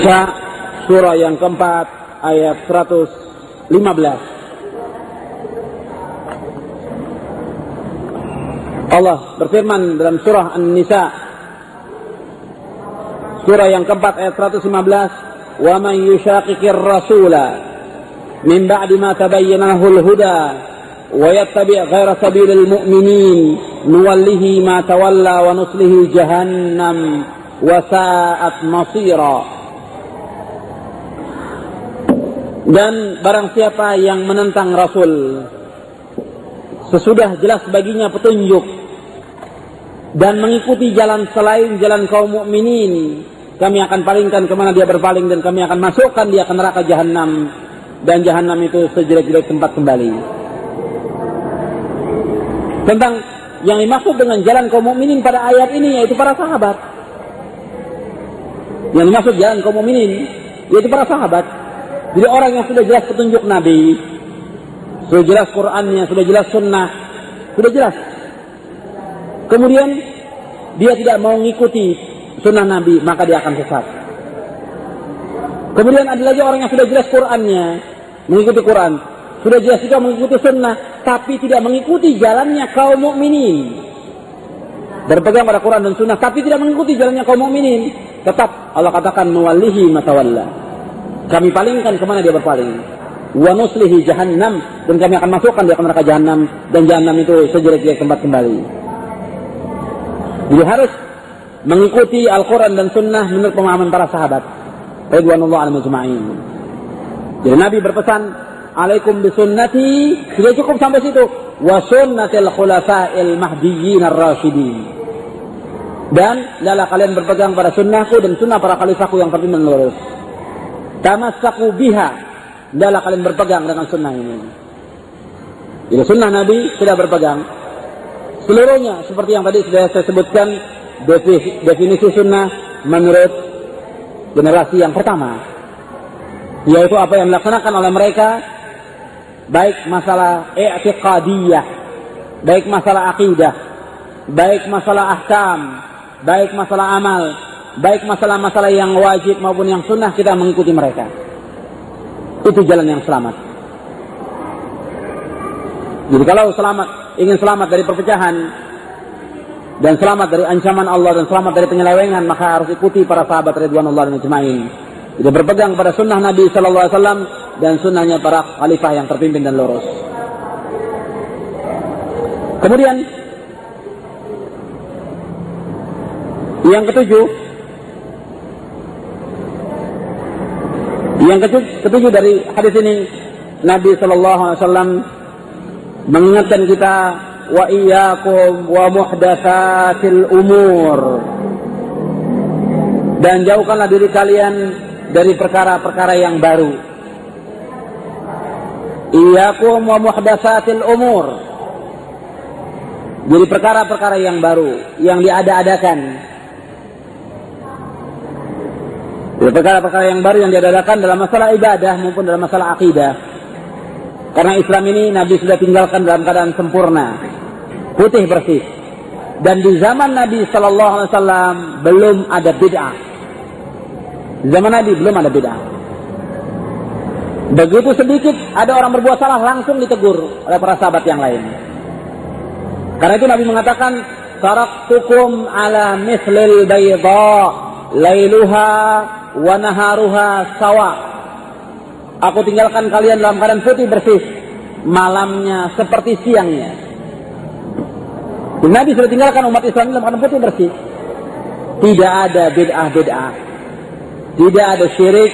surah yang keempat ayat 115. Allah berfirman dalam surah An-Nisa. Surah yang keempat ayat 115 wa man yushaqiqir rasula min ba'di ma tabayyana lahul huda wa yattabi' ghaira sabilil mu'minin nuwallihi ma tawalla wa nuslihi jahannam wa sa'at masira dan barang siapa yang menentang Rasul sesudah jelas baginya petunjuk dan mengikuti jalan selain jalan kaum mukminin kami akan palingkan ke mana dia berpaling dan kami akan masukkan dia ke neraka jahanam dan jahanam itu sejelek-jelek tempat kembali. Tentang yang dimaksud dengan jalan kaum mukminin pada ayat ini yaitu para sahabat. Yang dimaksud jalan kaum mukminin yaitu para sahabat jadi orang yang sudah jelas petunjuk Nabi sudah jelas Qurannya sudah jelas sunnah sudah jelas kemudian dia tidak mau mengikuti sunnah Nabi, maka dia akan sesat. Kemudian ada lagi orang yang sudah jelas Qurannya, mengikuti Quran, sudah jelas juga mengikuti sunnah, tapi tidak mengikuti jalannya kaum mukminin. Berpegang pada Quran dan sunnah, tapi tidak mengikuti jalannya kaum mukminin. Tetap Allah katakan nuwallihi matawalla. Kami palingkan ke mana dia berpaling. Wa nuslihi jahannam dan kami akan masukkan dia ke neraka jahannam dan jahannam itu sejelek-jelek tempat kembali. Jadi harus mengikuti Al-Quran dan Sunnah menurut pemahaman para sahabat. Ridwanullah al majma'in. Jadi Nabi berpesan, Alaikum bisunnati, sudah cukup sampai situ. Wa sunnatil khulafa'il mahdiyyin ar-rasyidin. Dan adalah kalian berpegang pada sunnahku dan sunnah para khalifahku yang terpimpin lurus. Tamassaku biha. Adalah kalian berpegang dengan sunnah ini. Jadi sunnah Nabi sudah berpegang. Seluruhnya seperti yang tadi sudah saya sebutkan definisi sunnah menurut generasi yang pertama. Yaitu apa yang dilaksanakan oleh mereka. Baik masalah i'tiqadiyah. Baik masalah akidah baik masalah ahkam. Baik masalah amal baik masalah-masalah yang wajib maupun yang sunnah kita mengikuti mereka itu jalan yang selamat jadi kalau selamat ingin selamat dari perpecahan dan selamat dari ancaman Allah dan selamat dari penyelewengan maka harus ikuti para sahabat Ridwanullah dan Ajma'in. Jadi berpegang pada sunnah Nabi Wasallam dan sunnahnya para khalifah yang terpimpin dan lurus. Kemudian yang ketujuh yang ketujuh, dari hadis ini Nabi Sallallahu Alaihi Wasallam mengingatkan kita wa iyyakum wa muhdatsatil umur. Dan jauhkanlah diri kalian dari perkara-perkara yang baru. Iyyakum wa muhdatsatil umur. Jadi perkara-perkara yang baru yang diada-adakan jadi perkara-perkara yang baru yang diadakan dalam masalah ibadah maupun dalam masalah akidah karena Islam ini Nabi sudah tinggalkan dalam keadaan sempurna, putih bersih. Dan di zaman Nabi Shallallahu Alaihi Wasallam belum ada bid'ah. Zaman Nabi belum ada bid'ah. Begitu sedikit ada orang berbuat salah langsung ditegur oleh para sahabat yang lain. Karena itu Nabi mengatakan, "Taraktukum ala mislil bayda, lailuha wa naharuha sawa." Aku tinggalkan kalian dalam keadaan putih bersih. Malamnya seperti siangnya. Nabi sudah tinggalkan umat Islam dalam keadaan putih bersih. Tidak ada bid'ah-bid'ah. Tidak ada syirik.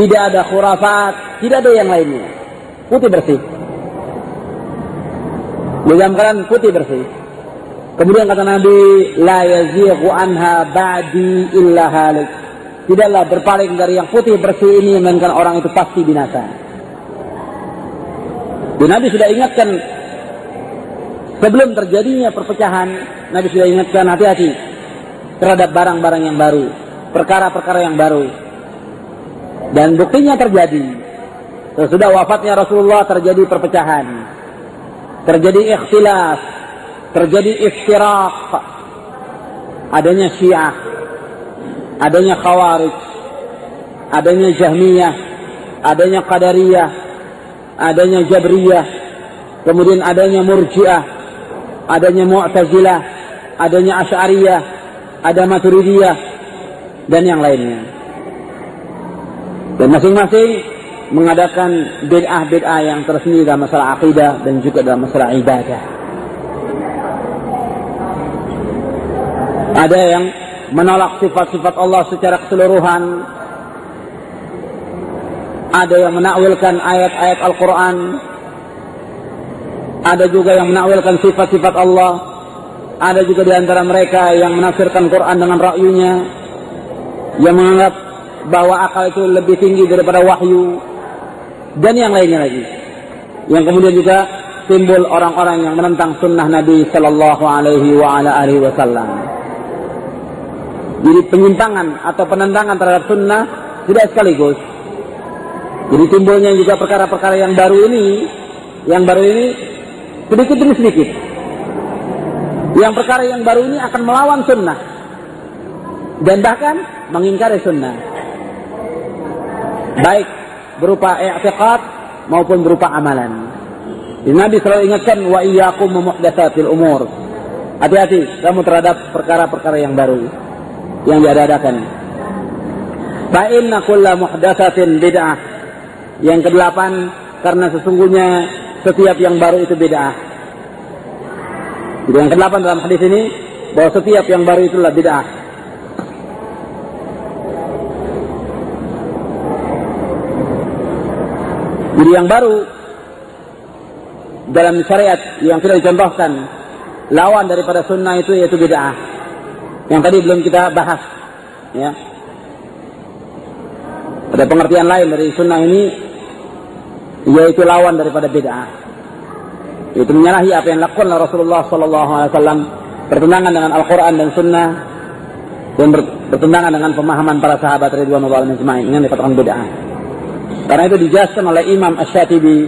Tidak ada khurafat. Tidak ada yang lainnya. Putih bersih. Dalam keadaan putih bersih. Kemudian kata Nabi, La yazighu anha ba'di illa halik tidaklah berpaling dari yang putih bersih ini melainkan orang itu pasti binasa. Dan Nabi sudah ingatkan sebelum terjadinya perpecahan, Nabi sudah ingatkan hati-hati terhadap barang-barang yang baru, perkara-perkara yang baru. Dan buktinya terjadi. Sesudah wafatnya Rasulullah terjadi perpecahan. Terjadi ikhtilaf, terjadi iftiraq, adanya syiah, adanya khawarij, adanya Jahmiyah, adanya Qadariyah, adanya Jabriyah, kemudian adanya Murji'ah, adanya Mu'tazilah, adanya Asy'ariyah, ada Maturidiyah dan yang lainnya. Dan masing-masing mengadakan bid'ah-bid'ah yang tersendiri dalam masalah akidah dan juga dalam masalah ibadah. Ada yang menolak sifat-sifat Allah secara keseluruhan. Ada yang menakwilkan ayat-ayat Al-Quran. Ada juga yang menakwilkan sifat-sifat Allah. Ada juga di antara mereka yang menafsirkan Quran dengan rakyunya. Yang menganggap bahwa akal itu lebih tinggi daripada wahyu. Dan yang lainnya lagi. Yang kemudian juga timbul orang-orang yang menentang sunnah Nabi Sallallahu Alaihi Wasallam. Jadi penyimpangan atau penentangan terhadap sunnah tidak sekaligus. Jadi timbulnya juga perkara-perkara yang baru ini, yang baru ini sedikit demi sedikit. Yang perkara yang baru ini akan melawan sunnah dan bahkan mengingkari sunnah. Baik berupa i'tiqad maupun berupa amalan. Nabi selalu ingatkan wa iyyakum muhdatsatil umur. Hati-hati kamu terhadap perkara-perkara yang baru yang diadakan. Fa inna kulla muhdatsatin bid'ah. Yang kedelapan karena sesungguhnya setiap yang baru itu bid'ah. Yang kedelapan dalam hadis ini bahwa setiap yang baru itulah bid'ah. Jadi yang baru dalam syariat yang tidak dicontohkan lawan daripada sunnah itu yaitu bid'ah yang tadi belum kita bahas ya. Ada pengertian lain dari sunnah ini yaitu lawan daripada bid'ah. Itu menyalahi apa yang lakukan Rasulullah Sallallahu Alaihi Wasallam bertentangan dengan Al-Quran dan Sunnah dan bertentangan dengan pemahaman para sahabat Ridwanullah Al-Majma'in yang dikatakan bid'ah. Karena itu dijelaskan oleh Imam Ash-Shatibi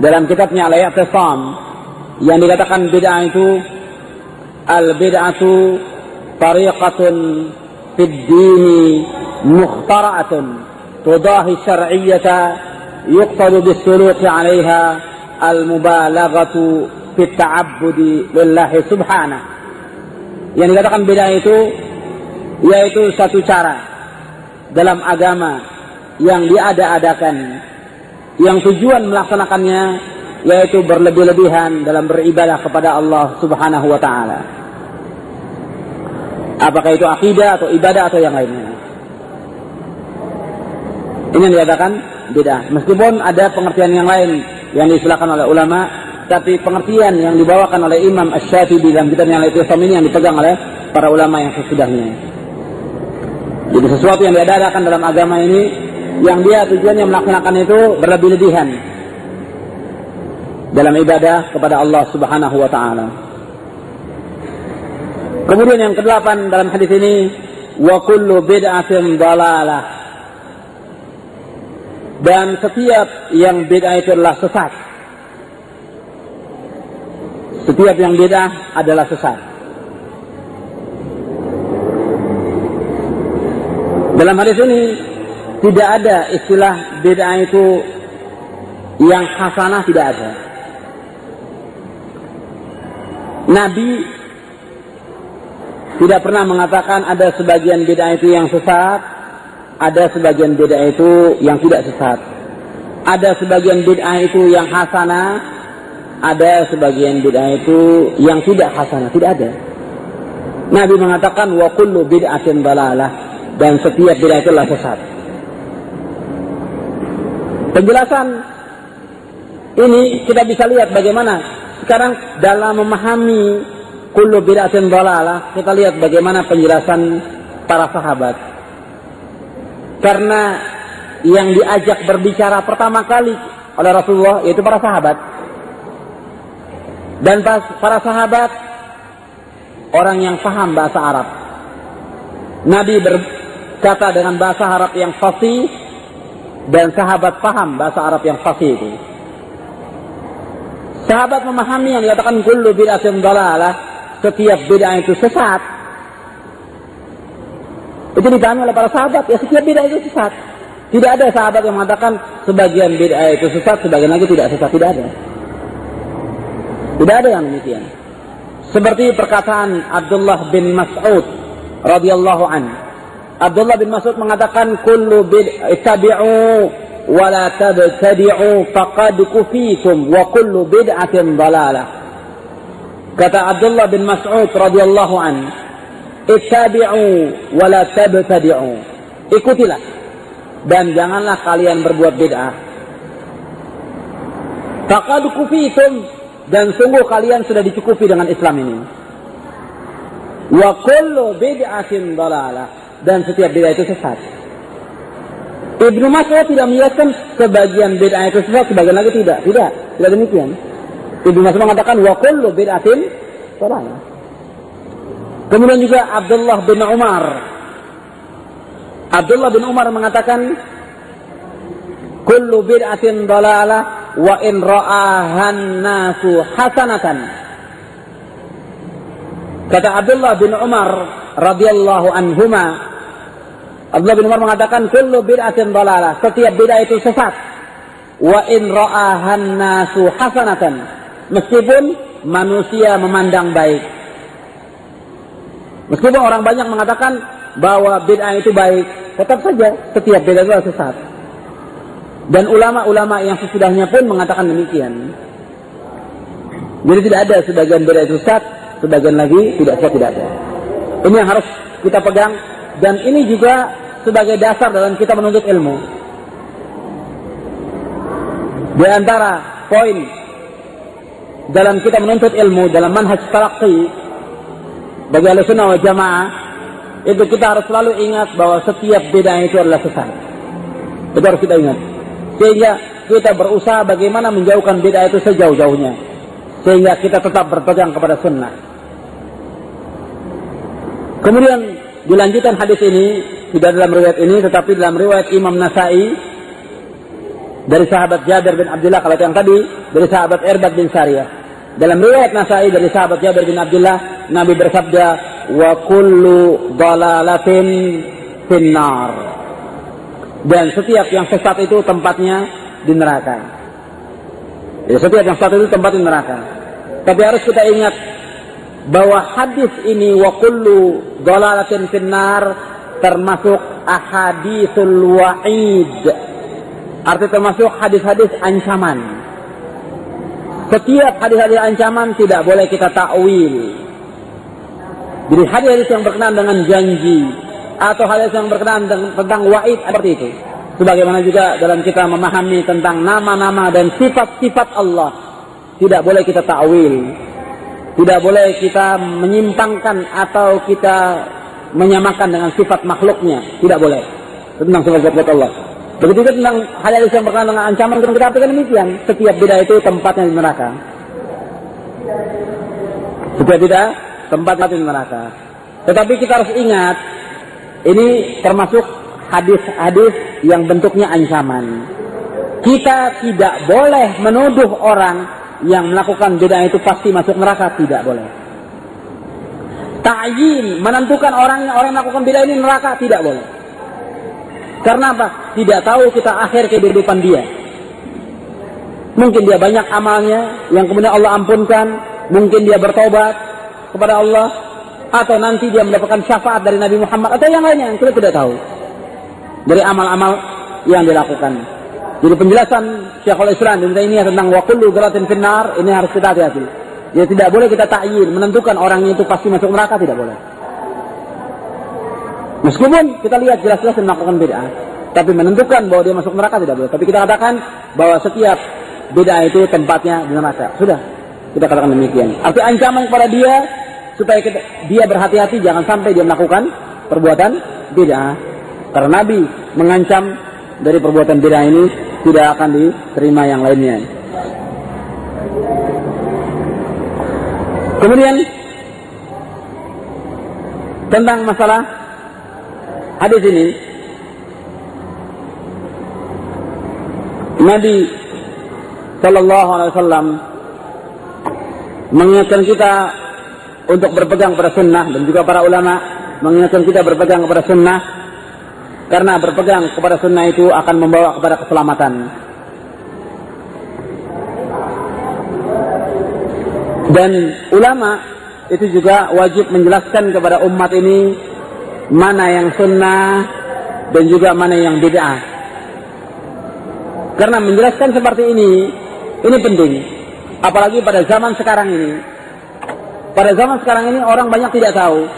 dalam kitabnya Al-I'tisam yang dikatakan bid'ah itu al-bid'atu طريقة في الدين مخترعة تضاهي الشرعية يقصد بالسلوك عليها المبالغة في التعبد لله سبحانه yang dikatakan beda itu yaitu satu cara dalam agama yang diada-adakan yang tujuan melaksanakannya yaitu berlebih-lebihan dalam beribadah kepada Allah Subhanahu wa taala. Apakah itu akidah atau ibadah atau yang lainnya. Ini yang dikatakan beda. Meskipun ada pengertian yang lain yang disilakan oleh ulama, tapi pengertian yang dibawakan oleh Imam Ash-Shafi'i dalam kitabnya Al-Itisam ini yang dipegang oleh para ulama yang sesudahnya. Jadi sesuatu yang diadakan dalam agama ini yang dia tujuannya melaksanakan itu berlebih-lebihan dalam ibadah kepada Allah Subhanahu wa taala. Kemudian yang kedelapan dalam hadis ini wa kullu bid'atin dalalah. Dan setiap yang bid'ah itu adalah sesat. Setiap yang bid'ah adalah sesat. Dalam hadis ini tidak ada istilah bid'ah itu yang hasanah tidak ada. Nabi tidak pernah mengatakan ada sebagian beda itu yang sesat, ada sebagian beda itu yang tidak sesat. Ada sebagian bid'ah itu yang hasanah, ada sebagian bid'ah itu yang tidak hasanah, tidak ada. Nabi mengatakan wa kullu bid'atin dalalah dan setiap bid'ah itu adalah sesat. Penjelasan ini kita bisa lihat bagaimana sekarang dalam memahami kullu bid'atin dalalah, kita lihat bagaimana penjelasan para sahabat. Karena yang diajak berbicara pertama kali oleh Rasulullah yaitu para sahabat. Dan para sahabat orang yang paham bahasa Arab. Nabi berkata dengan bahasa Arab yang fasih dan sahabat paham bahasa Arab yang fasih itu. Sahabat memahami yang dikatakan kullu bid'atin dalalah setiap bid'ah itu sesat. Itu dipahami oleh para sahabat, ya setiap bid'ah itu sesat. Tidak ada sahabat yang mengatakan sebagian bid'ah itu sesat, sebagian lagi tidak sesat. Tidak ada. Tidak ada yang demikian. Seperti perkataan Abdullah bin Mas'ud radhiyallahu an. Abdullah bin Mas'ud mengatakan kullu bid'ahu wa la tabtadi'u faqad kufitum wa kullu bid'atin dalalah. Kata Abdullah bin Mas'ud radhiyallahu an, ittabi'u wa la tabtadi'u. Ikutilah dan janganlah kalian berbuat bid'ah. Faqad kufitum dan sungguh kalian sudah dicukupi dengan Islam ini. Wa kullu bid'atin dalalah dan setiap bid'ah itu sesat. Ibnu Mas'ud tidak menjelaskan sebagian bid'ah itu sesat, sebagian lagi tidak. Tidak, tidak demikian. Ibnu Mas'ud mengatakan wa kullu bid'atin. Kemudian juga Abdullah bin Umar. Abdullah bin Umar mengatakan kullu bid'atin dalalah wa in ra'ahan nasu hasanatan. Kata Abdullah bin Umar radhiyallahu anhuma Abdullah bin Umar mengatakan kullu bid'atin dalalah. Setiap bid'ah itu sesat. Wa in ra'ahan nasu hasanatan meskipun manusia memandang baik meskipun orang banyak mengatakan bahwa bid'ah itu baik, tetap saja setiap bid'ah itu sesat. Dan ulama-ulama yang sesudahnya pun mengatakan demikian. Jadi tidak ada sebagian bid'ah itu sesat, sebagian lagi tidak sesat tidak ada. Ini yang harus kita pegang dan ini juga sebagai dasar dalam kita menuntut ilmu. Di antara poin dalam kita menuntut ilmu dalam manhaj talaqi bagi ahli sunnah wal jamaah itu kita harus selalu ingat bahwa setiap beda itu adalah sesat. Itu harus kita ingat. Sehingga kita berusaha bagaimana menjauhkan beda itu sejauh-jauhnya. Sehingga kita tetap berpegang kepada sunnah. Kemudian dilanjutkan hadis ini tidak dalam riwayat ini tetapi dalam riwayat Imam Nasai dari sahabat Jabir bin Abdullah kalau yang tadi dari sahabat Erbad bin Sariyah. Dalam riwayat Nasai dari sahabat Jabir bin Abdullah Nabi bersabda wa kullu dalalatin finnar. Dan setiap yang sesat itu tempatnya di neraka. Ya, setiap yang sesat itu tempat di neraka. Tapi harus kita ingat bahwa hadis ini wa kullu dalalatin finnar termasuk ahadithul wa'id. Arti termasuk hadis-hadis ancaman. Setiap hadis-hadis ancaman tidak boleh kita takwil jadi hadis-hadis yang berkenaan dengan janji atau hadis yang berkenaan tentang wa'id seperti itu. Sebagaimana juga dalam kita memahami tentang nama-nama dan sifat-sifat Allah. Tidak boleh kita ta'wil. Tidak boleh kita menyimpangkan atau kita menyamakan dengan sifat makhluknya. Tidak boleh. Tentang sifat-sifat Allah. Begitu juga tentang hadis yang berkenaan dengan ancaman kita artikan demikian. Setiap beda itu tempatnya di neraka. Setiap beda tempat mati neraka. Tetapi kita harus ingat, ini termasuk hadis-hadis yang bentuknya ancaman. Kita tidak boleh menuduh orang yang melakukan bid'ah itu pasti masuk neraka, tidak boleh. Ta'yin, menentukan orang yang orang yang melakukan bid'ah ini neraka, tidak boleh. Karena apa? Tidak tahu kita akhir kehidupan dia. Mungkin dia banyak amalnya yang kemudian Allah ampunkan, mungkin dia bertobat, kepada Allah atau nanti dia mendapatkan syafaat dari Nabi Muhammad atau yang lainnya yang kita tidak tahu dari amal-amal yang dilakukan. Jadi penjelasan Syekhul Islam ini tentang wakullu galatin finnar ini harus kita hati-hati. Jadi tidak boleh kita takyin menentukan orangnya itu pasti masuk neraka tidak boleh. Meskipun kita lihat jelas-jelas melakukan bid'ah, tapi menentukan bahwa dia masuk neraka tidak boleh. Tapi kita katakan bahwa setiap bid'ah itu tempatnya di neraka. Sudah, kita katakan demikian. Arti ancaman kepada dia supaya kita, dia berhati-hati jangan sampai dia melakukan perbuatan bid'ah. Karena Nabi mengancam dari perbuatan bid'ah ini tidak akan diterima yang lainnya. Kemudian tentang masalah hadis ini Nabi Shallallahu Alaihi Wasallam mengingatkan kita untuk berpegang pada sunnah dan juga para ulama mengingatkan kita berpegang kepada sunnah Karena berpegang kepada sunnah itu akan membawa kepada keselamatan. Dan ulama itu juga wajib menjelaskan kepada umat ini mana yang sunnah dan juga mana yang bid'ah. Karena menjelaskan seperti ini, ini penting. Apalagi pada zaman sekarang ini. Pada zaman sekarang ini orang banyak tidak tahu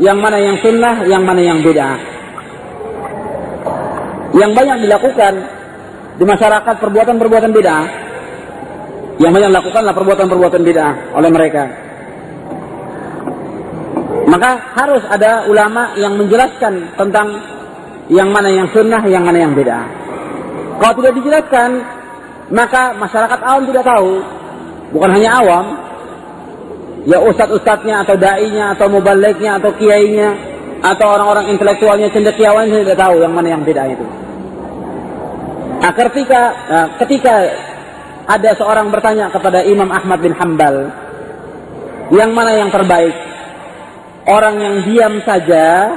yang mana yang sunnah, yang mana yang bid'ah. Yang banyak dilakukan di masyarakat perbuatan-perbuatan bid'ah yang banyak lakukanlah perbuatan-perbuatan bid'ah oleh mereka. Maka harus ada ulama yang menjelaskan tentang yang mana yang sunnah, yang mana yang bid'ah. Kalau tidak dijelaskan, maka masyarakat awam tidak tahu. Bukan hanya awam, ya ustadz-ustadznya atau dai-nya atau mubaliknya atau kiainya atau orang-orang intelektualnya cendekiawannya tidak tahu yang mana yang bid'ah itu. Nah, ketika nah, ketika ada seorang bertanya kepada Imam Ahmad bin Hambal, yang mana yang terbaik? Orang yang diam saja,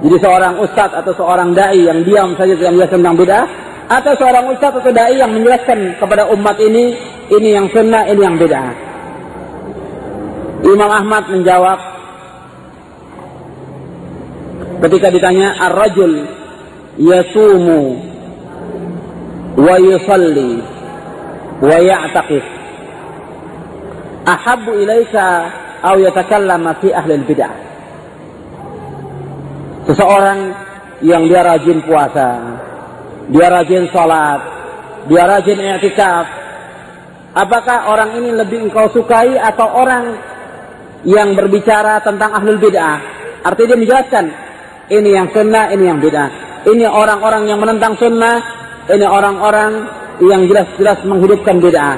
jadi seorang ustadz atau seorang dai yang diam saja yang menjelaskan tentang bid'ah, atau seorang ustadz atau dai yang menjelaskan kepada umat ini, ini yang sunnah, ini yang bid'ah. Imam Ahmad menjawab ketika ditanya ar-rajul yasumu wa yusalli wa ya'taqif ahabbu ilaika aw yatakallama fi ahli bid'ah seseorang yang dia rajin puasa dia rajin salat dia rajin i'tikaf apakah orang ini lebih engkau sukai atau orang yang berbicara tentang ahlul bid'ah? Artinya dia menjelaskan ini yang sunnah ini yang bid'ah. Ini orang-orang yang menentang sunnah ini orang-orang yang jelas-jelas menghidupkan bid'ah.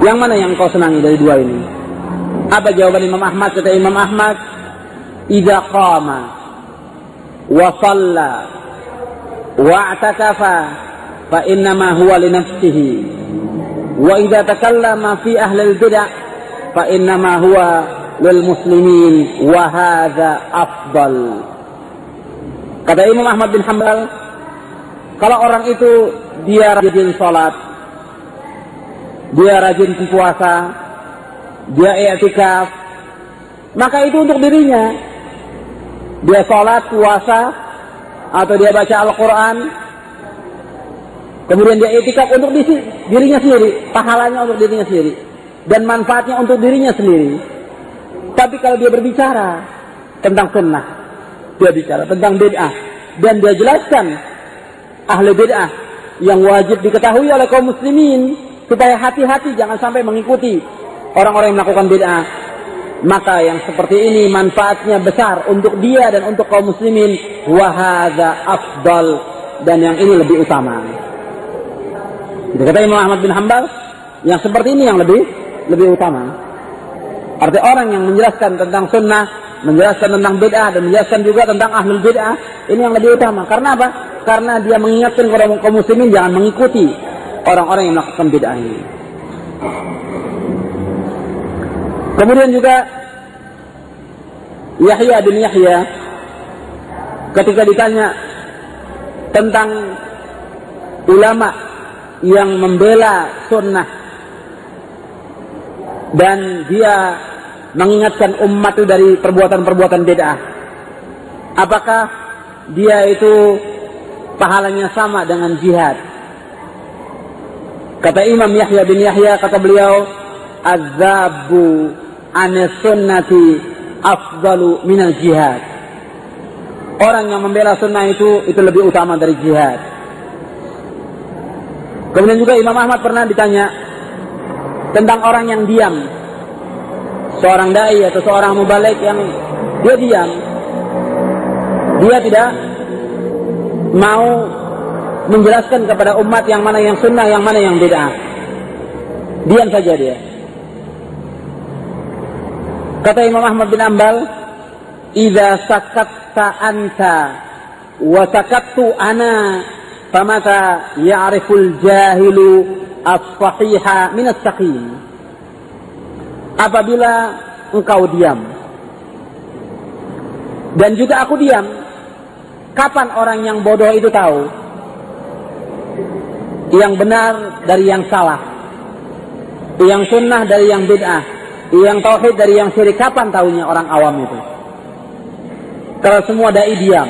Yang mana yang kau senangi dari dua ini? Apa jawaban Imam Ahmad? Kata Imam Ahmad, "Idza qama wa shalla wa i'takafa fa innama huwa li nafsihi wa idza takallama fi ahli al-bid'ah fa innama huwa lil muslimin wa hadha afdal." Kata Imam Ahmad bin Hanbal, kalau orang itu dia rajin sholat, dia rajin puasa, dia i'tikaf, maka itu untuk dirinya. Dia sholat, puasa, atau dia baca Al-Quran, kemudian dia i'tikaf untuk dirinya sendiri, pahalanya untuk dirinya sendiri, dan manfaatnya untuk dirinya sendiri. Tapi kalau dia berbicara tentang sunnah, dia bicara tentang bid'ah, dan dia jelaskan ahli bid'ah yang wajib diketahui oleh kaum muslimin supaya hati-hati jangan sampai mengikuti orang-orang yang melakukan bid'ah. Maka yang seperti ini manfaatnya besar untuk dia dan untuk kaum muslimin. Wahada afdal dan yang ini lebih utama. Jadi kata Imam Ahmad bin Hambal, yang seperti ini yang lebih lebih utama. Artinya orang yang menjelaskan tentang sunnah, menjelaskan tentang bid'ah dan menjelaskan juga tentang ahlul bid'ah, ini yang lebih utama. Karena apa? karena dia mengingatkan kepada kaum muslimin jangan mengikuti orang-orang yang melakukan bid'ah ini. Kemudian juga Yahya bin Yahya ketika ditanya tentang ulama yang membela sunnah dan dia mengingatkan umat itu dari perbuatan-perbuatan bid'ah. Apakah dia itu pahalanya sama dengan jihad. Kata Imam Yahya bin Yahya, kata beliau, Azabu anis sunnati afdalu minal jihad. Orang yang membela sunnah itu, itu lebih utama dari jihad. Kemudian juga Imam Ahmad pernah ditanya tentang orang yang diam. Seorang da'i atau seorang mubalik yang dia diam. Dia tidak mau menjelaskan kepada umat yang mana yang sunnah, yang mana yang bid'ah. Diam saja dia. Kata Imam Ahmad bin Ambal, "Idza sakatta anta wa sakattu ana, famata ya'riful jahilu as-sahiha min as-saqim." Apabila engkau diam Dan juga aku diam. Kapan orang yang bodoh itu tahu? Yang benar dari yang salah. Yang sunnah dari yang bid'ah. Yang tauhid dari yang syirik. Kapan tahunya orang awam itu? Kalau semua dai diam.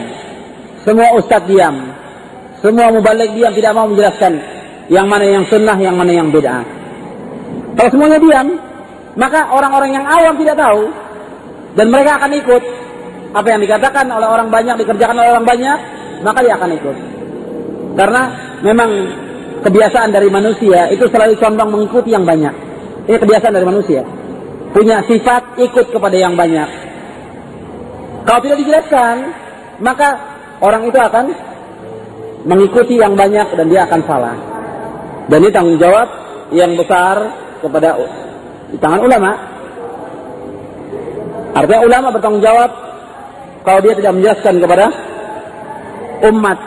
Semua ustadz diam. Semua mubalik diam. Tidak mau menjelaskan. Yang mana yang sunnah, yang mana yang bid'ah. Kalau semuanya diam. Maka orang-orang yang awam tidak tahu. Dan mereka akan ikut apa yang dikatakan oleh orang banyak dikerjakan oleh orang banyak maka dia akan ikut karena memang kebiasaan dari manusia itu selalu condong mengikuti yang banyak. Ini kebiasaan dari manusia. Punya sifat ikut kepada yang banyak. Kalau tidak dijelaskan maka orang itu akan mengikuti yang banyak dan dia akan salah. Dan ini tanggung jawab yang besar kepada di tangan ulama. Artinya ulama bertanggung jawab kalau dia tidak menjelaskan kepada umat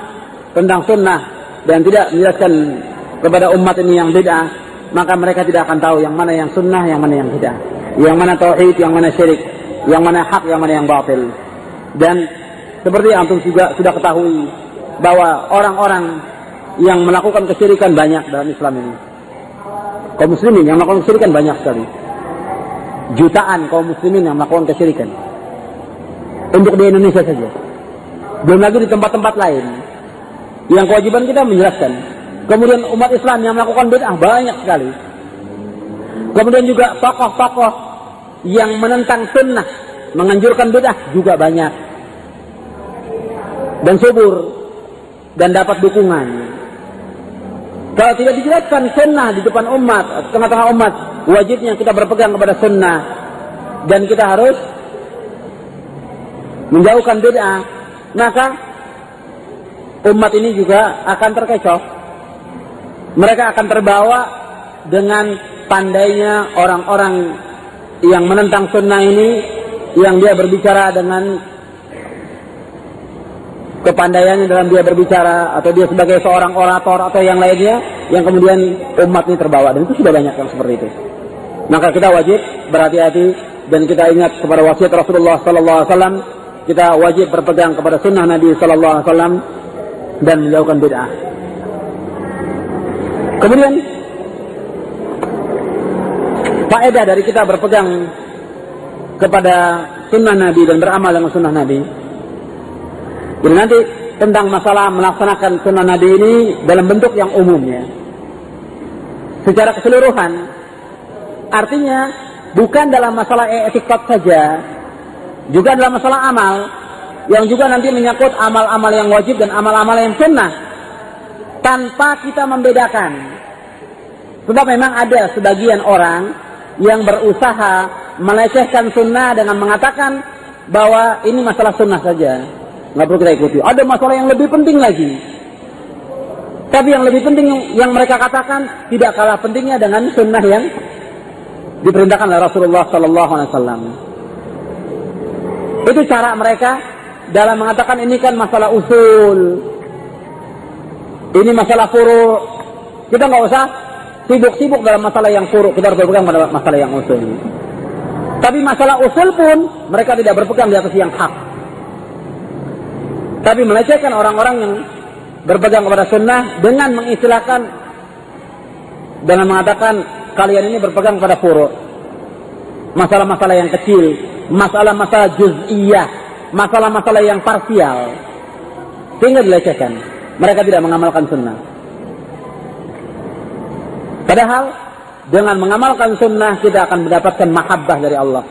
tentang sunnah dan tidak menjelaskan kepada umat ini yang beda, maka mereka tidak akan tahu yang mana yang sunnah, yang mana yang bid'ah, yang mana tauhid, yang mana syirik, yang mana hak, yang mana yang batil. Dan seperti antum juga sudah ketahui bahwa orang-orang yang melakukan kesyirikan banyak dalam Islam ini. Kaum muslimin yang melakukan kesyirikan banyak sekali. Jutaan kaum muslimin yang melakukan kesyirikan untuk di Indonesia saja. Belum lagi di tempat-tempat lain. Yang kewajiban kita menjelaskan. Kemudian umat Islam yang melakukan bid'ah banyak sekali. Kemudian juga tokoh-tokoh yang menentang sunnah, menganjurkan bid'ah juga banyak. Dan subur dan dapat dukungan. Kalau tidak dijelaskan sunnah di depan umat, tengah-tengah umat, wajibnya kita berpegang kepada sunnah. Dan kita harus menjauhkan bid'ah, maka umat ini juga akan terkecoh. Mereka akan terbawa dengan pandainya orang-orang yang menentang sunnah ini, yang dia berbicara dengan kepandaiannya dalam dia berbicara, atau dia sebagai seorang orator atau yang lainnya, yang kemudian umat ini terbawa. Dan itu sudah banyak yang seperti itu. Maka kita wajib berhati-hati dan kita ingat kepada wasiat Rasulullah Sallallahu Alaihi Wasallam kita wajib berpegang kepada sunnah Nabi Sallallahu Alaihi Wasallam dan menjauhkan bid'ah. Kemudian faedah dari kita berpegang kepada sunnah Nabi dan beramal dengan sunnah Nabi. Jadi nanti tentang masalah melaksanakan sunnah Nabi ini dalam bentuk yang umumnya. Secara keseluruhan, artinya bukan dalam masalah etikat saja, juga dalam masalah amal, yang juga nanti menyangkut amal-amal yang wajib dan amal-amal yang sunnah. Tanpa kita membedakan. Sebab memang ada sebagian orang yang berusaha melecehkan sunnah dengan mengatakan bahwa ini masalah sunnah saja. Nggak perlu kita ikuti. Ada masalah yang lebih penting lagi. Tapi yang lebih penting yang mereka katakan tidak kalah pentingnya dengan sunnah yang diperintahkan oleh Rasulullah Sallallahu Alaihi Wasallam. Itu cara mereka dalam mengatakan ini kan masalah usul. Ini masalah furu. Kita nggak usah sibuk-sibuk dalam masalah yang furu. Kita harus berpegang pada masalah yang usul. Tapi masalah usul pun mereka tidak berpegang di atas yang hak. Tapi melecehkan orang-orang yang berpegang kepada sunnah dengan mengistilahkan dengan mengatakan kalian ini berpegang pada furu. Masalah-masalah yang kecil, masalah-masalah juz'iyah, masalah-masalah yang parsial. Sehingga dilecehkan. Mereka tidak mengamalkan sunnah. Padahal dengan mengamalkan sunnah kita akan mendapatkan mahabbah dari Allah.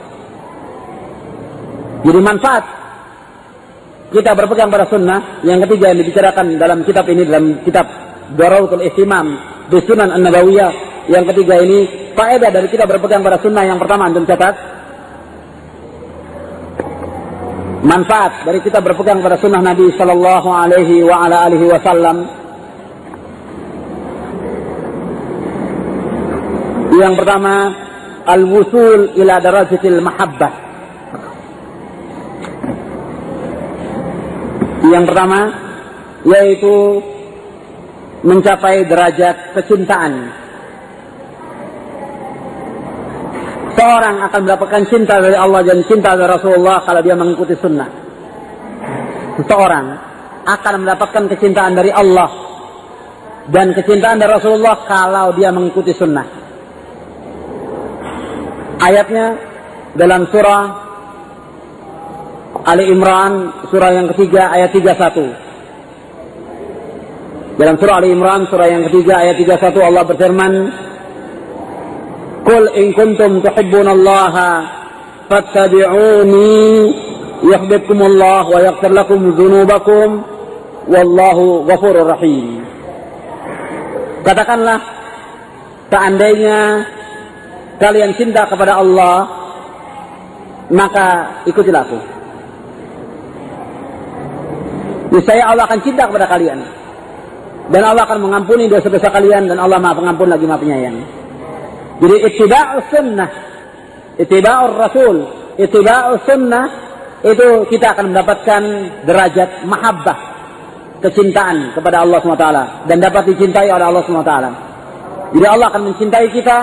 Jadi manfaat kita berpegang pada sunnah. Yang ketiga yang dibicarakan dalam kitab ini dalam kitab Darautul Istimam di Sunan An-Nabawiyah. Yang ketiga ini faedah dari kita berpegang pada sunnah yang pertama antum catat manfaat dari kita berpegang pada sunnah Nabi Shallallahu Alaihi Wasallam. Yang pertama, al-wusul ila darajatil mahabbah. Yang pertama, yaitu mencapai derajat kecintaan Seorang akan mendapatkan cinta dari Allah dan cinta dari Rasulullah kalau dia mengikuti sunnah. seseorang akan mendapatkan kecintaan dari Allah dan kecintaan dari Rasulullah kalau dia mengikuti sunnah. Ayatnya dalam surah Ali Imran surah yang ketiga ayat 31. Dalam surah Ali Imran surah yang ketiga ayat 31 Allah berfirman, "Qul in kuntum tuhibbunallaha fattabi'uni yuhibbukumullah wa yaghfir lakum dzunubakum wallahu ghafurur rahim." Katakanlah seandainya kalian cinta kepada Allah maka ikutilah aku. Niscaya Allah akan cinta kepada kalian. Dan Allah akan mengampuni dosa-dosa kalian dan Allah Maha Pengampun lagi Maha Penyayang. Jadi ittiba'u sunnah, ittiba'u rasul, ittiba'u sunnah itu kita akan mendapatkan derajat mahabbah, kecintaan kepada Allah SWT dan dapat dicintai oleh Allah SWT. Jadi Allah akan mencintai kita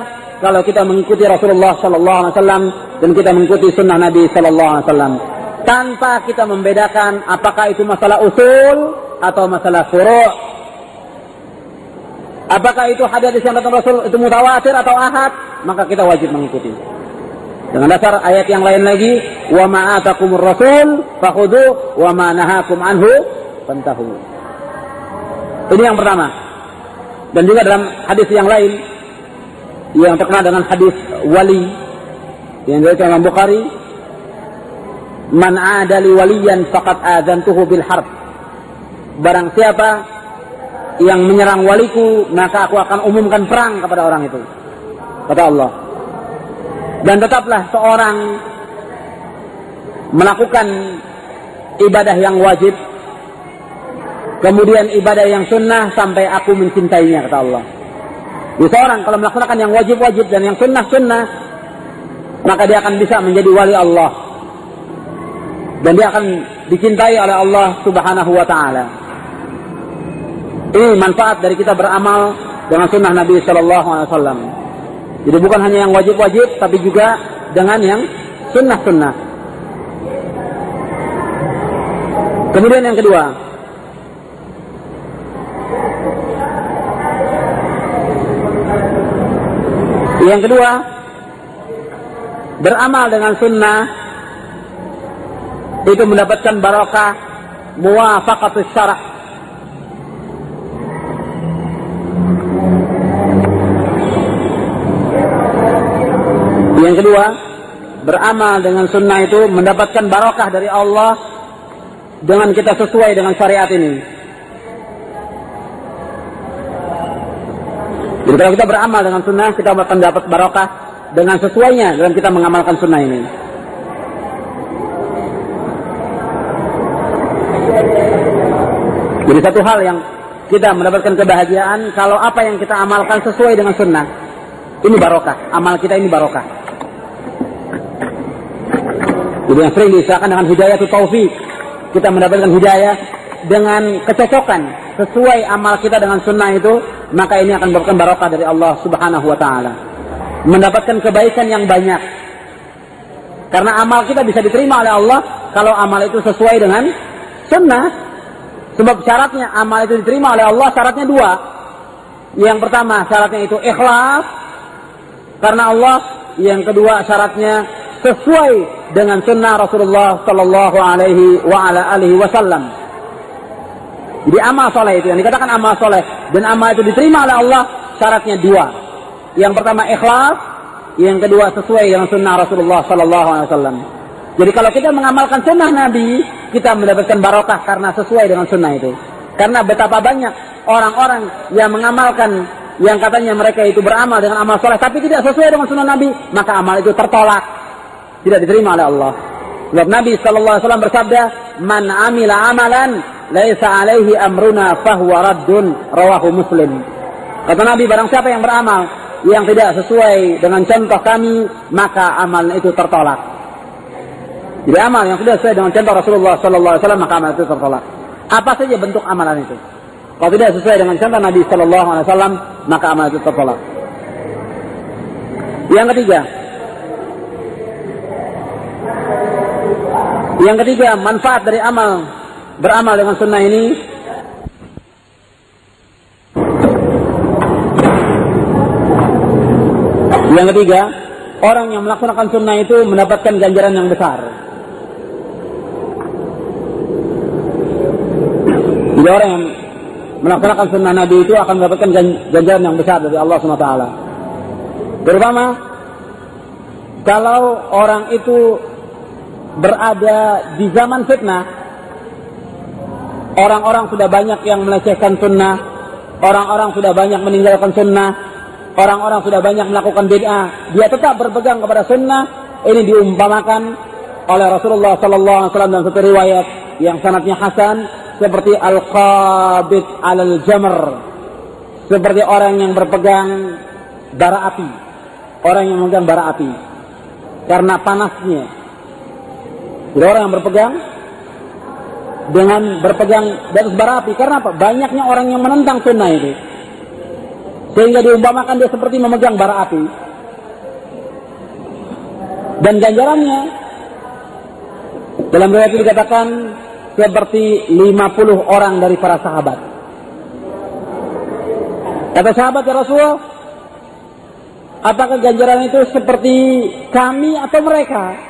kalau kita mengikuti Rasulullah Wasallam dan kita mengikuti Sunnah Nabi Wasallam. Tanpa kita membedakan apakah itu masalah usul atau masalah furu' apakah itu hadis yang datang Rasul itu mutawatir atau ahad? Maka kita wajib mengikuti. Dengan dasar ayat yang lain lagi wa ma'atakumur rasul fakhudhu wa ma nahakum anhu fantahu. Ini yang pertama. Dan juga dalam hadis yang lain yang terkenal dengan hadis wali yang diriwayatkan Imam Bukhari man adali waliyan faqad adzantuhu bil harb. Barang siapa yang menyerang waliku maka aku akan umumkan perang kepada orang itu kata Allah dan tetaplah seorang melakukan ibadah yang wajib kemudian ibadah yang sunnah sampai aku mencintainya kata Allah jadi seorang kalau melaksanakan yang wajib-wajib dan yang sunnah-sunnah, maka dia akan bisa menjadi wali Allah. Dan dia akan dicintai oleh Allah subhanahu wa ta'ala. Ini manfaat dari kita beramal dengan sunnah Nabi Shallallahu Alaihi Wasallam. Jadi bukan hanya yang wajib-wajib, tapi juga dengan yang sunnah-sunnah. Kemudian yang kedua, Yang kedua, beramal dengan sunnah itu mendapatkan barokah muwafaqatus syarah. Yang kedua, beramal dengan sunnah itu mendapatkan barokah dari Allah dengan kita sesuai dengan syariat ini. Jadi kalau kita beramal dengan sunnah, kita akan dapat barokah dengan sesuainya dalam kita mengamalkan sunnah ini. Jadi satu hal yang kita mendapatkan kebahagiaan kalau apa yang kita amalkan sesuai dengan sunnah. Ini barokah, amal kita ini barokah. Jadi yang sering diisahkan dengan hidayah itu taufik. Kita mendapatkan hidayah dengan kecocokan sesuai amal kita dengan sunnah itu maka ini akan memberikan barokah dari Allah Subhanahu wa taala. Mendapatkan kebaikan yang banyak. Karena amal kita bisa diterima oleh Allah kalau amal itu sesuai dengan sunnah. Sebab syaratnya amal itu diterima oleh Allah syaratnya dua. Yang pertama syaratnya itu ikhlas karena Allah. Yang kedua syaratnya sesuai dengan sunnah Rasulullah Sallallahu Alaihi wa ala alihi Wasallam. Jadi amal soleh itu yang dikatakan amal soleh dan amal itu diterima oleh Allah syaratnya dua. Yang pertama ikhlas, yang kedua sesuai dengan sunnah Rasulullah Sallallahu Alaihi Wasallam. Jadi kalau kita mengamalkan sunnah Nabi, kita mendapatkan barokah karena sesuai dengan sunnah itu. Karena betapa banyak orang-orang yang mengamalkan yang katanya mereka itu beramal dengan amal soleh, tapi tidak sesuai dengan sunnah Nabi, maka amal itu tertolak, tidak diterima oleh Allah. Sebab Nabi Sallallahu Alaihi Wasallam bersabda, "Man amila amalan laisa alaihi amruna fahuwa raddun. Rawahu muslim. Kata Nabi barang siapa yang beramal yang tidak sesuai dengan contoh kami maka amalnya itu tertolak. Jadi amal yang tidak sesuai dengan contoh Rasulullah Sallallahu Alaihi Wasallam maka amal itu tertolak. Apa saja bentuk amalan itu? Kalau tidak sesuai dengan contoh Nabi Sallallahu Alaihi Wasallam maka amal itu tertolak. Yang ketiga yang ketiga manfaat dari amal beramal dengan sunnah ini Yang ketiga, orang yang melaksanakan sunnah itu mendapatkan ganjaran yang besar. Jadi orang yang melaksanakan sunnah Nabi itu akan mendapatkan ganjaran yang besar dari Allah SWT. Terutama kalau orang itu berada di zaman fitnah, orang-orang sudah banyak yang melecehkan sunnah, orang-orang sudah banyak meninggalkan sunnah, orang-orang sudah banyak melakukan bid'ah, dia tetap berpegang kepada sunnah. Ini diumpamakan oleh Rasulullah Sallallahu Alaihi Wasallam dalam satu riwayat yang sanatnya Hasan seperti al-qabid al-jamr seperti orang yang berpegang bara api. Orang yang memegang bara api. Karena panasnya orang yang berpegang dengan berpegang atas bara api karena apa banyaknya orang yang menentang sunnah itu sehingga diumpamakan dia seperti memegang bara api dan ganjarannya dalam riwayat itu dikatakan seperti 50 orang dari para sahabat. Kata sahabat ya Rasulullah, apakah ganjaran itu seperti kami atau mereka?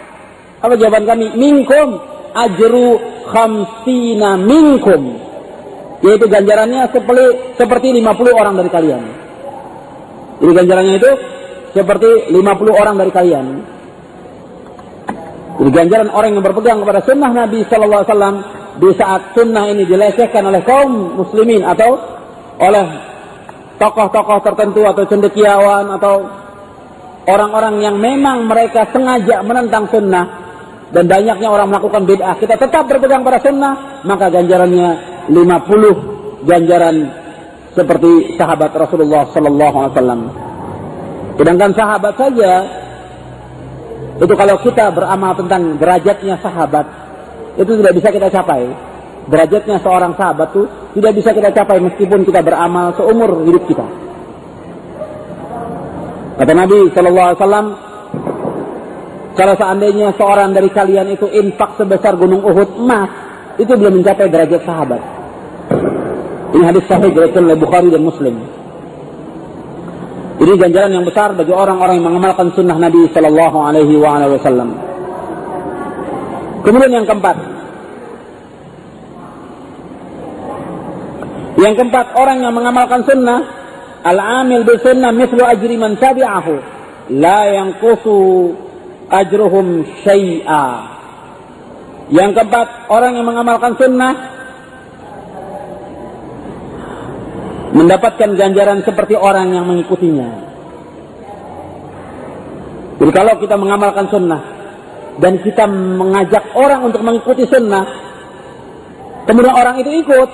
Apa jawaban kami? Minkum ajru khamsina minkum. Yaitu ganjarannya seperti, seperti 50 orang dari kalian. Jadi ganjarannya itu seperti 50 orang dari kalian. Jadi ganjaran orang yang berpegang kepada sunnah Nabi Wasallam di saat sunnah ini dilecehkan oleh kaum muslimin atau oleh tokoh-tokoh tertentu atau cendekiawan atau orang-orang yang memang mereka sengaja menentang sunnah dan banyaknya orang melakukan bid'ah kita tetap berpegang pada sunnah maka ganjarannya 50 ganjaran seperti sahabat Rasulullah Sallallahu Alaihi Wasallam sedangkan sahabat saja itu kalau kita beramal tentang derajatnya sahabat itu tidak bisa kita capai. Derajatnya seorang sahabat itu tidak bisa kita capai meskipun kita beramal seumur hidup kita. Kata Nabi Shallallahu Alaihi Wasallam, kalau seandainya seorang dari kalian itu infak sebesar gunung Uhud emas, itu belum mencapai derajat sahabat. Ini hadis sahih diriwayatkan oleh Bukhari dan Muslim. Ini ganjaran yang besar bagi orang-orang yang mengamalkan sunnah Nabi Shallallahu Alaihi Wasallam. Kemudian yang keempat. Yang keempat, orang yang mengamalkan sunnah. Al-amil bil sunnah mislu ajri man tabi'ahu. La yang kusu ajruhum syai'a. Yang keempat, orang yang mengamalkan sunnah. Mendapatkan ganjaran seperti orang yang mengikutinya. Jadi kalau kita mengamalkan sunnah, dan kita mengajak orang untuk mengikuti sunnah, kemudian orang itu ikut,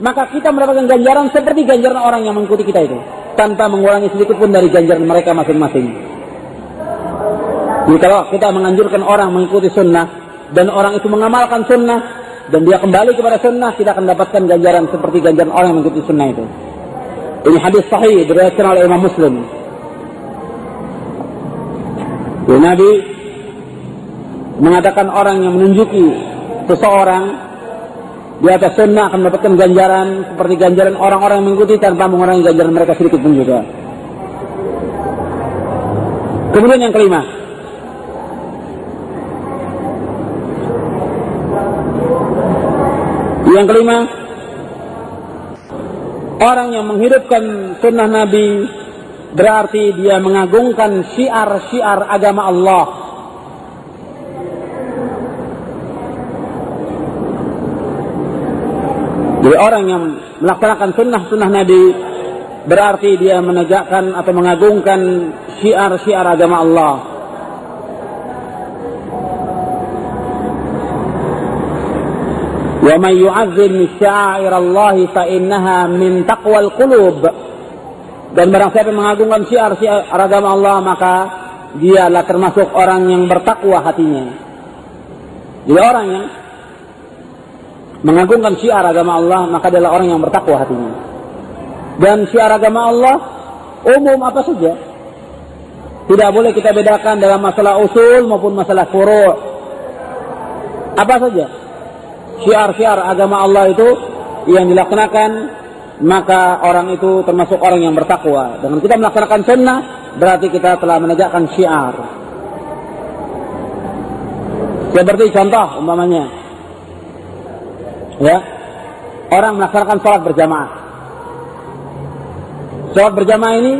maka kita mendapatkan ganjaran seperti ganjaran orang yang mengikuti kita itu, tanpa mengurangi sedikit pun dari ganjaran mereka masing-masing. Jadi kalau kita menganjurkan orang mengikuti sunnah dan orang itu mengamalkan sunnah dan dia kembali kepada sunnah, kita akan dapatkan ganjaran seperti ganjaran orang yang mengikuti sunnah itu. Ini hadis sahih diriwayatkan oleh Imam Muslim. Ya, Nabi mengatakan orang yang menunjuki seseorang di atas sunnah akan mendapatkan ganjaran seperti ganjaran orang-orang yang mengikuti tanpa mengurangi ganjaran mereka sedikit pun juga. Kemudian yang kelima. Yang kelima, orang yang menghidupkan sunnah Nabi berarti dia mengagungkan syiar-syiar agama Allah Jadi orang yang melaksanakan sunnah-sunnah Nabi berarti dia menegakkan atau mengagungkan syiar-syiar agama Allah. Man yu'azzim sya'air Allah fa innaha min taqwal. Dan barang siapa mengagungkan syiar-syiar agama Allah maka dialah termasuk orang yang bertakwa hatinya. Jadi orang yang mengagungkan syiar agama Allah, maka adalah orang yang bertakwa hatinya. Dan syiar agama Allah umum apa saja. Tidak boleh kita bedakan dalam masalah usul maupun masalah furu'. Apa saja. Syiar-syiar agama Allah itu yang dilaksanakan maka orang itu termasuk orang yang bertakwa. Dengan kita melaksanakan sunnah berarti kita telah menegakkan syiar. Seperti contoh umpamanya, ya orang melaksanakan sholat berjamaah. Sholat berjamaah ini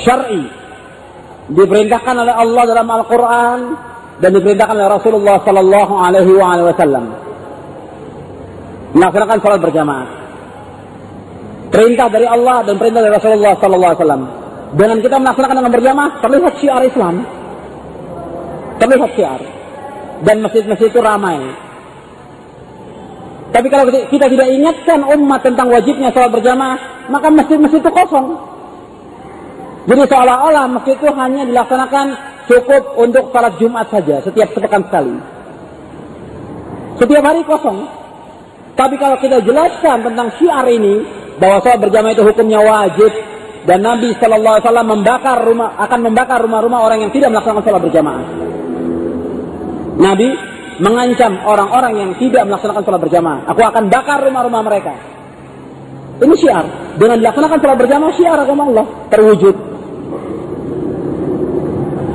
syar'i diperintahkan oleh Allah dalam Al-Quran dan diperintahkan oleh Rasulullah Sallallahu Alaihi Wasallam melaksanakan sholat berjamaah. Perintah dari Allah dan perintah dari Rasulullah Sallallahu Alaihi Wasallam. Dengan kita melaksanakan dengan berjamaah terlihat syiar Islam, terlihat syiar dan masjid-masjid itu ramai. Tapi kalau kita tidak ingatkan umat tentang wajibnya sholat berjamaah, maka masjid-masjid itu kosong. Jadi seolah-olah masjid itu hanya dilaksanakan cukup untuk salat Jumat saja setiap sepekan sekali. Setiap hari kosong. Tapi kalau kita jelaskan tentang syiar ini bahwa sholat berjamaah itu hukumnya wajib dan Nabi Shallallahu Alaihi Wasallam membakar rumah akan membakar rumah-rumah orang yang tidak melaksanakan sholat berjamaah. Nabi mengancam orang-orang yang tidak melaksanakan sholat berjamaah. Aku akan bakar rumah-rumah mereka. Ini syiar. Dengan dilaksanakan sholat berjamaah syiar agama Allah terwujud.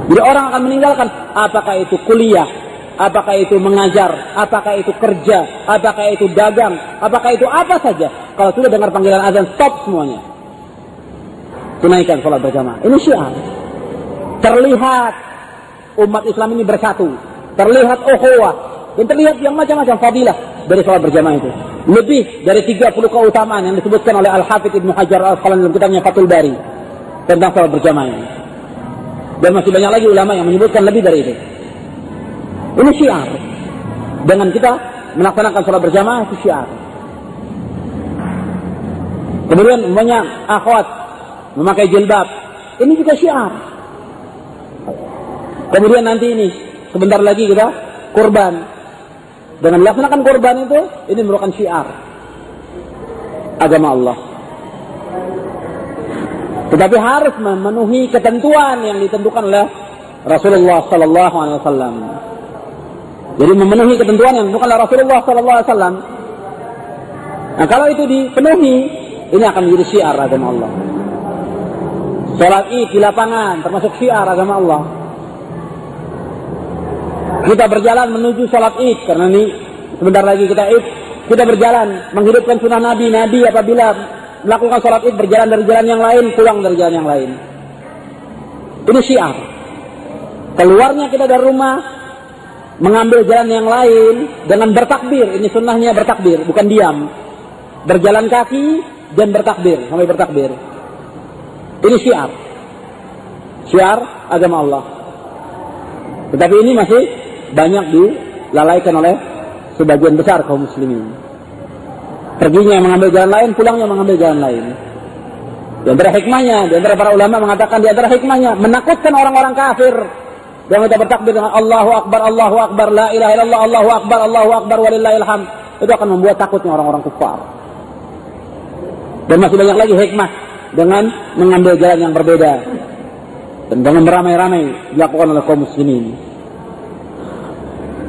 Jadi orang akan meninggalkan apakah itu kuliah, apakah itu mengajar, apakah itu kerja, apakah itu dagang, apakah itu apa saja. Kalau sudah dengar panggilan azan, stop semuanya. Tunaikan sholat berjamaah. Ini syiar. Terlihat umat Islam ini bersatu. Terlihat ukhuwah. Dan terlihat yang macam-macam fadilah dari sholat berjamaah itu. Lebih dari 30 keutamaan yang disebutkan oleh Al-Hafidh Ibnu Hajar Al-Asqalani dalam kitabnya Fathul Bari tentang sholat berjamaah ini. Dan masih banyak lagi ulama yang menyebutkan lebih dari itu. Ini syiar. Dengan kita melaksanakan sholat berjamaah itu syiar. Kemudian banyak akhwat memakai jilbab. Ini juga syiar. Kemudian nanti ini sebentar lagi kita kurban. Dengan melaksanakan kurban itu ini merupakan syiar agama Allah. Tetapi harus memenuhi ketentuan yang ditentukan oleh Rasulullah Sallallahu Alaihi Wasallam. Jadi memenuhi ketentuan yang ditentukan Rasulullah Sallallahu Alaihi Wasallam. Nah kalau itu dipenuhi, ini akan menjadi syiar agama Allah. Sholat id di lapangan termasuk syiar agama Allah. Kita berjalan menuju sholat id karena ini sebentar lagi kita id. Kita berjalan menghidupkan sunnah Nabi. Nabi apabila melakukan sholat id berjalan dari jalan yang lain, pulang dari jalan yang lain. Ini syiar. Keluarnya kita dari rumah, mengambil jalan yang lain dengan bertakbir. Ini sunnahnya bertakbir, bukan diam. Berjalan kaki dan bertakbir, sampai bertakbir. Ini syiar. Syiar agama Allah. Tetapi ini masih banyak dilalaikan oleh sebagian besar kaum muslimin. Perginya mengambil jalan lain, pulangnya mengambil jalan lain. Di antara hikmahnya, di antara para ulama mengatakan di antara hikmahnya menakutkan orang-orang kafir. Yang kita bertakbir dengan Allahu Akbar, Allahu Akbar, La ilaha illallah, Allahu Akbar, Allahu Akbar, walillahilham. Itu akan membuat takutnya orang-orang kufar. Dan masih banyak lagi hikmah dengan mengambil jalan yang berbeda. Dan dengan beramai-ramai dilakukan oleh kaum muslimin.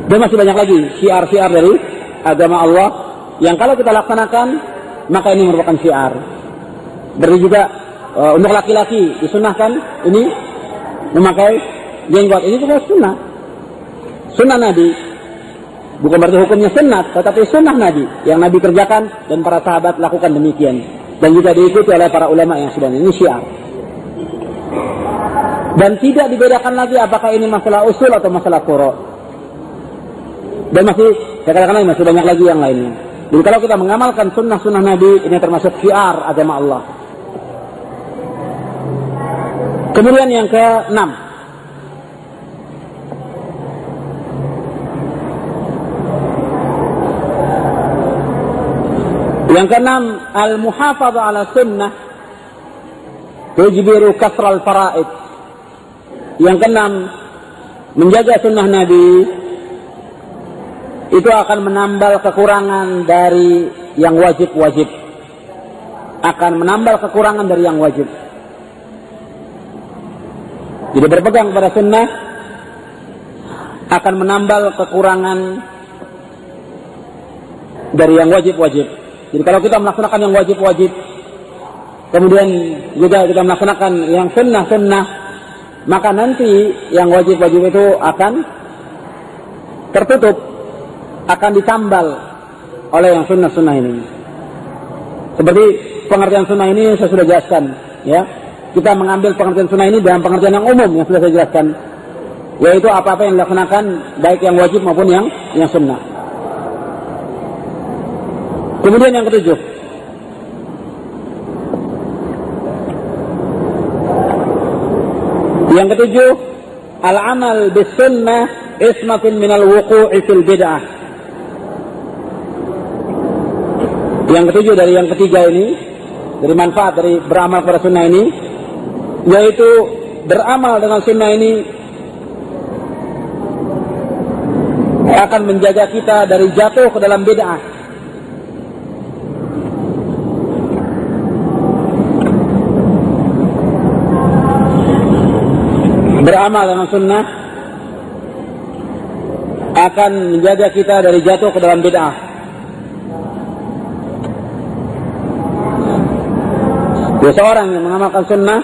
Dan masih banyak lagi syiar-syiar dari agama Allah yang kalau kita laksanakan maka ini merupakan syiar. Berarti juga uh, untuk laki-laki disunahkan ini memakai jenggot ini juga sunnah. Sunnah Nabi bukan berarti hukumnya sunat, tetapi sunnah Nabi yang Nabi kerjakan dan para sahabat lakukan demikian dan juga diikuti oleh para ulama yang sudah ini syiar. Dan tidak dibedakan lagi apakah ini masalah usul atau masalah furo. Dan masih saya katakan masih banyak lagi yang lainnya. Jadi kalau kita mengamalkan sunnah-sunnah Nabi, ini termasuk syiar agama Allah. Kemudian yang ke-6. Yang keenam, al-muhafadha ala sunnah tujbiru kasral faraid. Yang keenam, menjaga sunnah Nabi itu akan menambal kekurangan dari yang wajib-wajib. Akan menambal kekurangan dari yang wajib. Jadi berpegang pada sunnah akan menambal kekurangan dari yang wajib-wajib. Jadi kalau kita melaksanakan yang wajib-wajib, kemudian juga kita melaksanakan yang sunnah-sunnah, maka nanti yang wajib-wajib itu akan tertutup, akan ditambal oleh yang sunnah-sunnah ini. Seperti pengertian sunnah ini saya sudah jelaskan, ya. Kita mengambil pengertian sunnah ini dalam pengertian yang umum yang sudah saya jelaskan, yaitu apa-apa yang dilaksanakan baik yang wajib maupun yang yang sunnah. Kemudian yang ketujuh, yang ketujuh, al-amal bis sunnah ismatun minal wuqu'i fil bid'ah. Yang ketujuh dari yang ketiga ini, dari manfaat dari beramal pada sunnah ini, yaitu beramal dengan sunnah ini akan menjaga kita dari jatuh ke dalam bid'ah. Beramal dengan sunnah akan menjaga kita dari jatuh ke dalam bid'ah. Seseorang yang mengamalkan sunnah,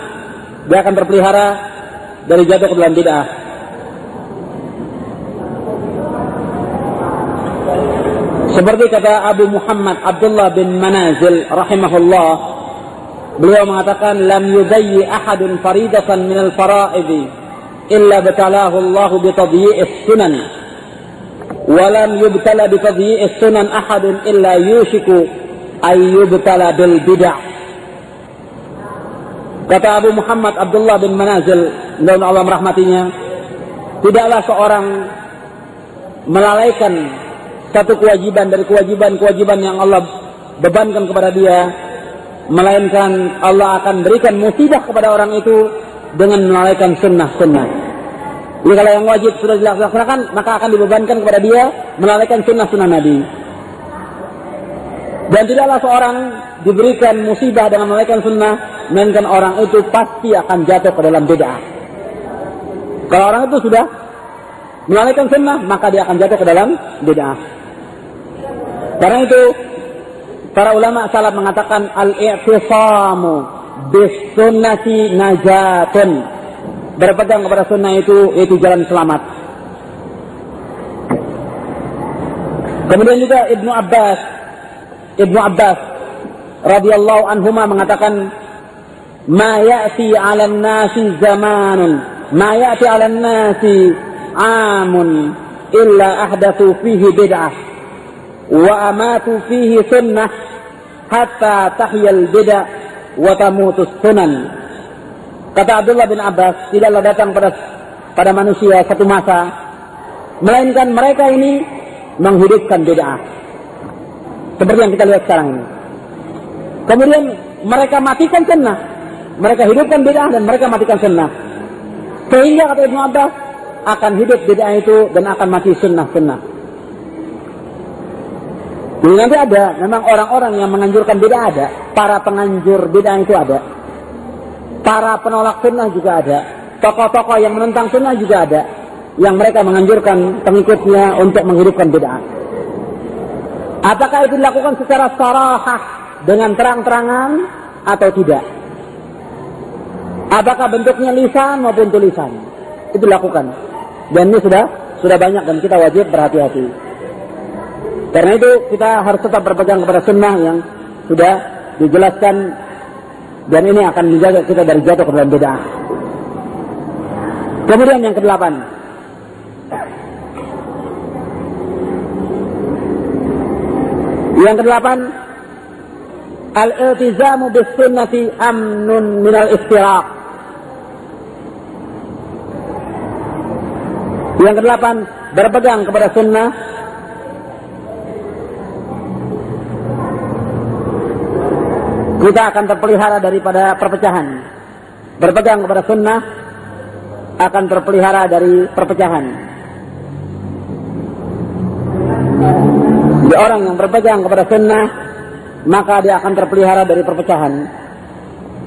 dia akan terpelihara dari jatuh ke dalam bid'ah. Seperti kata Abu Muhammad Abdullah bin Manazil rahimahullah, beliau mengatakan lam yudayyi ahadun faridatan min al-fara'id illa batalahu Allah bi tadyi'is sunan. Wa lam yubtala bi tadyi'is sunan ahadun illa yushiku ay yubtala bil bid'ah. Kata Abu Muhammad Abdullah bin Manazil, dalam Allah merahmatinya, tidaklah seorang melalaikan satu kewajiban dari kewajiban-kewajiban yang Allah bebankan kepada dia, melainkan Allah akan berikan musibah kepada orang itu dengan melalaikan sunnah-sunnah. Jadi kalau yang wajib sudah dilaksanakan, maka akan dibebankan kepada dia melalaikan sunnah-sunnah Nabi. Dan tidaklah seorang diberikan musibah dengan melalaikan sunnah, melainkan orang itu pasti akan jatuh ke dalam bid'ah. Kalau orang itu sudah melalaikan sunnah, maka dia akan jatuh ke dalam bid'ah. Karena itu para ulama salaf mengatakan al-i'tisamu bis sunnati najatun. Berpegang kepada sunnah itu itu jalan selamat. Kemudian juga Ibnu Abbas Ibnu Abbas radhiyallahu anhuma mengatakan 'alan nasi zamanun ma ya'ti 'alan nasi amun illa ahdathu fihi bid'ah wa amatu fihi sunnah hatta tahyal bida wa tamutus sunan. Kata Abdullah bin Abbas, tidaklah datang pada pada manusia satu masa melainkan mereka ini menghidupkan bid'ah. Seperti yang kita lihat sekarang ini. Kemudian mereka matikan sunnah. Mereka hidupkan bid'ah dan mereka matikan sunnah. Sehingga kata Ibnu Abbas akan hidup bid'ah itu dan akan mati sunnah-sunnah. Jadi nanti ada, memang orang-orang yang menganjurkan beda ada. Para penganjur beda itu ada. Para penolak sunnah juga ada. Tokoh-tokoh yang menentang sunnah juga ada. Yang mereka menganjurkan pengikutnya untuk menghidupkan beda. Apakah itu dilakukan secara sarahah dengan terang-terangan atau tidak? Apakah bentuknya lisan maupun tulisan? Itu dilakukan. Dan ini sudah sudah banyak dan kita wajib berhati-hati. Karena itu kita harus tetap berpegang kepada sunnah yang sudah dijelaskan dan ini akan menjaga kita dari jatuh ke dalam bid'ah. Kemudian yang kedelapan. Yang kedelapan, al-iltizamu bis sunnati amnun minal istiraq. Yang kedelapan, berpegang kepada sunnah kita akan terpelihara daripada perpecahan. Berpegang kepada sunnah akan terpelihara dari perpecahan. Di orang yang berpegang kepada sunnah maka dia akan terpelihara dari perpecahan.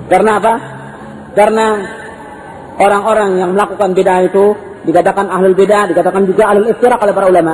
Karena apa? Karena orang-orang yang melakukan bid'ah itu dikatakan ahlul bid'ah, dikatakan juga ahlul istirak oleh para ulama.